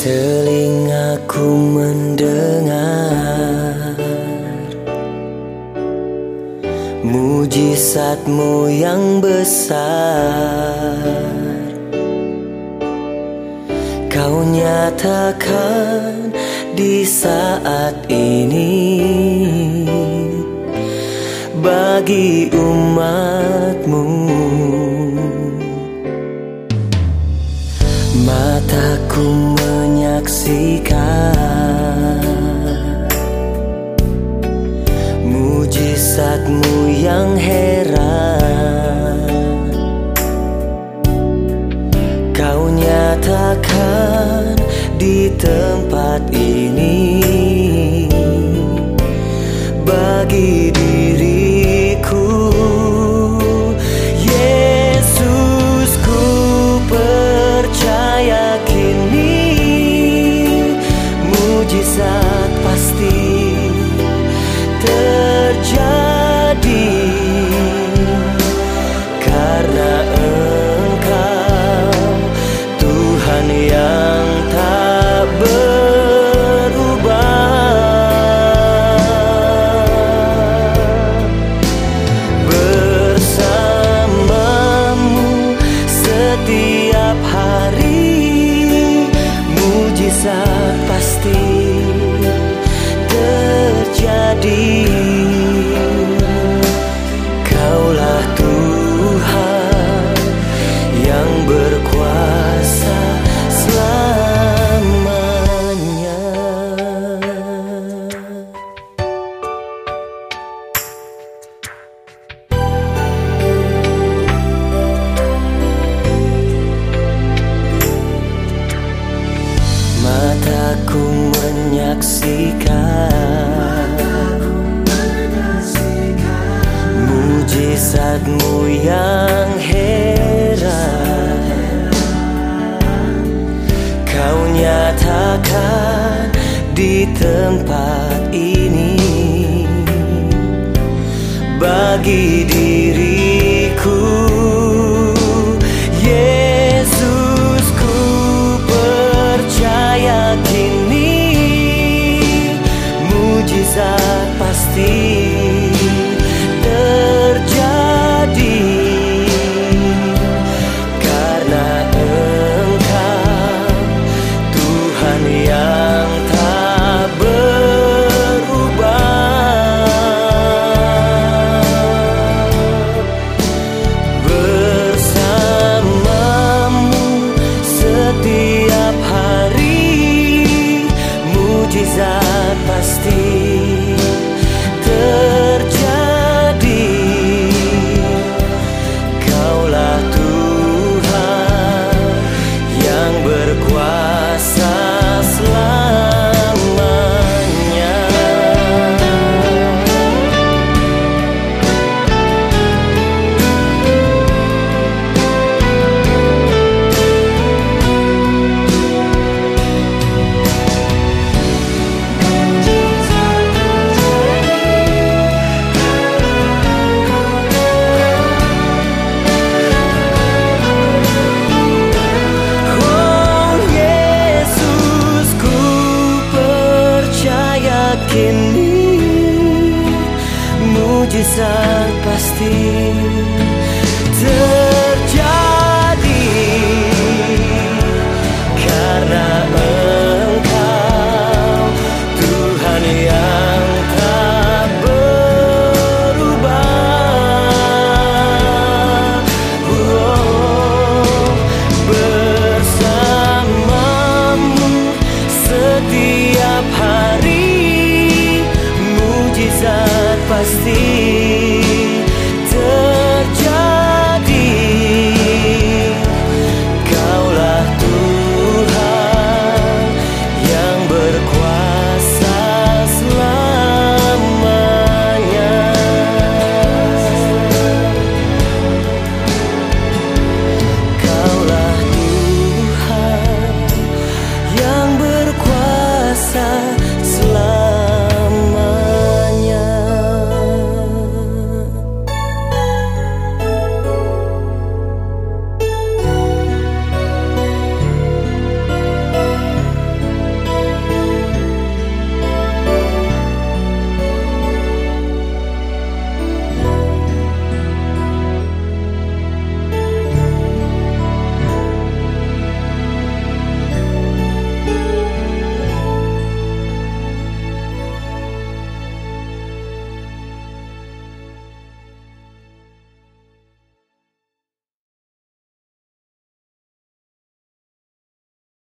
telingaku mendengar Mujizatmu yang besar. Kau nyatakan di saat ini Bagi umatmu. Mataku menyaksikan Mujizatmu yang heran. Kau nyatakan di tempat ini Bagi 在 Mataku menyaksikan Mujizatmu yang heran. Kau nyatakan di tempat ini Bagi diriku pasti Mujizat pasti terjadi. Karena